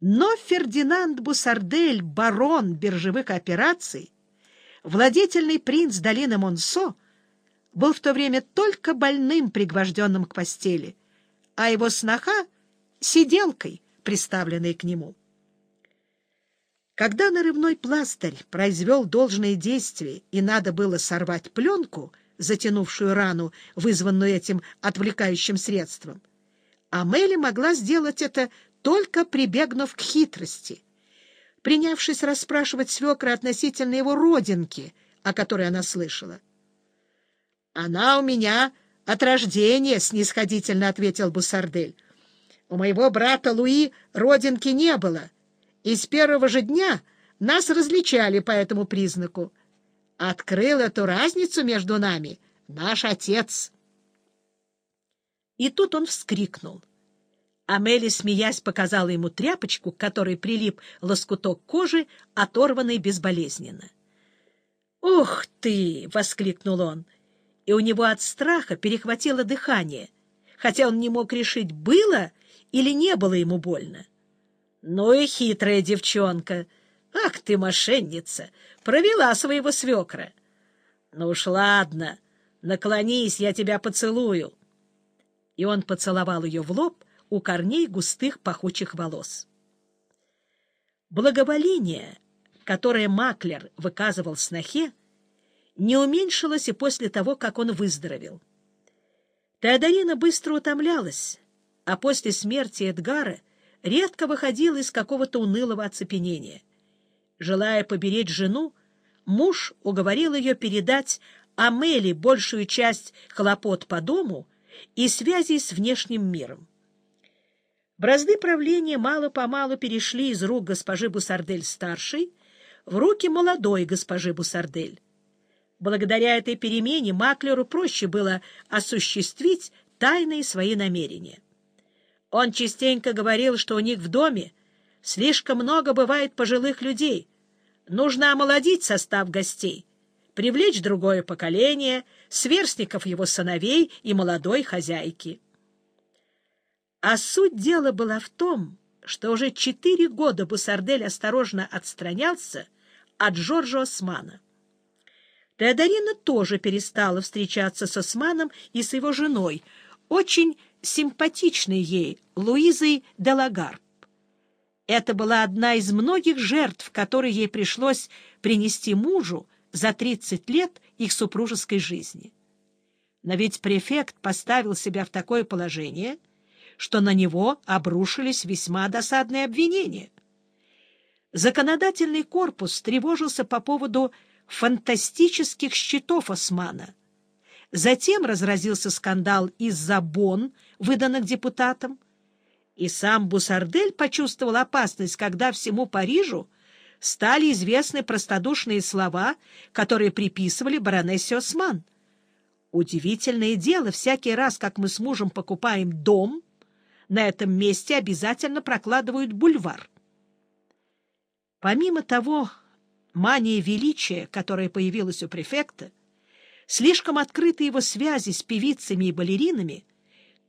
Но Фердинанд Бусардель, барон биржевых операций, владетельный принц долины Монсо, был в то время только больным, пригвожденным к постели, а его сноха — сиделкой, приставленной к нему. Когда нарывной пластырь произвел должное действие и надо было сорвать пленку, затянувшую рану, вызванную этим отвлекающим средством, Амели могла сделать это только прибегнув к хитрости. Принявшись расспрашивать свекра относительно его родинки, о которой она слышала. — Она у меня от рождения, — снисходительно ответил Бусардель. — У моего брата Луи родинки не было, и с первого же дня нас различали по этому признаку. Открыл эту разницу между нами наш отец. И тут он вскрикнул. Амели, смеясь, показала ему тряпочку, к которой прилип лоскуток кожи, оторванный безболезненно. «Ух ты!» — воскликнул он, и у него от страха перехватило дыхание, хотя он не мог решить, было или не было ему больно. «Ну и хитрая девчонка! Ах ты, мошенница! Провела своего свекра!» «Ну уж ладно, наклонись, я тебя поцелую!» И он поцеловал ее в лоб, у корней густых пахучих волос. Благоволение, которое Маклер выказывал снохе, не уменьшилось и после того, как он выздоровел. Теодорина быстро утомлялась, а после смерти Эдгара редко выходила из какого-то унылого оцепенения. Желая поберечь жену, муж уговорил ее передать Амели большую часть хлопот по дому и связей с внешним миром. Бразды правления мало-помалу перешли из рук госпожи Бусардель-старшей в руки молодой госпожи Бусардель. Благодаря этой перемене Маклеру проще было осуществить тайные свои намерения. Он частенько говорил, что у них в доме слишком много бывает пожилых людей. Нужно омолодить состав гостей, привлечь другое поколение, сверстников его сыновей и молодой хозяйки. А суть дела была в том, что уже четыре года Бусардель осторожно отстранялся от Джорджа Османа. Теодорина тоже перестала встречаться с Османом и с его женой, очень симпатичной ей, Луизой Делагарб. Это была одна из многих жертв, которые ей пришлось принести мужу за 30 лет их супружеской жизни. Но ведь префект поставил себя в такое положение — что на него обрушились весьма досадные обвинения. Законодательный корпус тревожился по поводу фантастических счетов Османа. Затем разразился скандал из-за бон, выданных депутатам, и сам Бусардель почувствовал опасность, когда всему Парижу стали известны простодушные слова, которые приписывали баронессе Осман. Удивительное дело, всякий раз, как мы с мужем покупаем дом — на этом месте обязательно прокладывают бульвар. Помимо того, мания величия, которая появилась у префекта, слишком открытые его связи с певицами и балеринами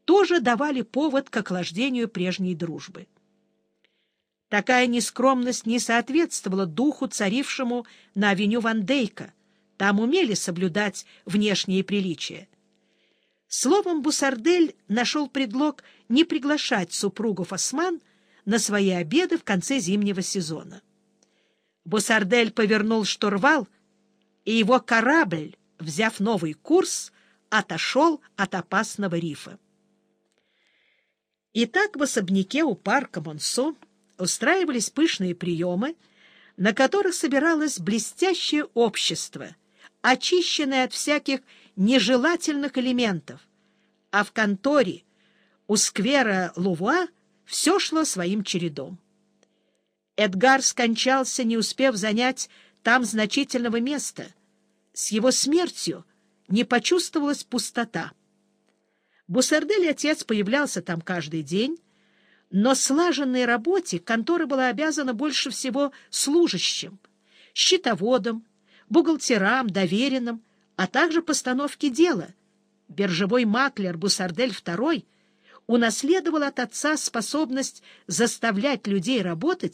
тоже давали повод к охлаждению прежней дружбы. Такая нескромность не соответствовала духу, царившему на авеню Ван Дейка. Там умели соблюдать внешние приличия. Словом, Бусардель нашел предлог не приглашать супругов Осман на свои обеды в конце зимнего сезона. Бусардель повернул штурвал, и его корабль, взяв новый курс, отошел от опасного рифа. Итак, в особняке у парка Монсо устраивались пышные приемы, на которых собиралось блестящее общество, очищенное от всяких нежелательных элементов, а в конторе у сквера Лувуа все шло своим чередом. Эдгар скончался, не успев занять там значительного места. С его смертью не почувствовалась пустота. Бусардель отец появлялся там каждый день, но слаженной работе контора была обязана больше всего служащим, счетоводам, бухгалтерам, доверенным, а также постановке дела. Биржевой маклер Бусардель II унаследовал от отца способность заставлять людей работать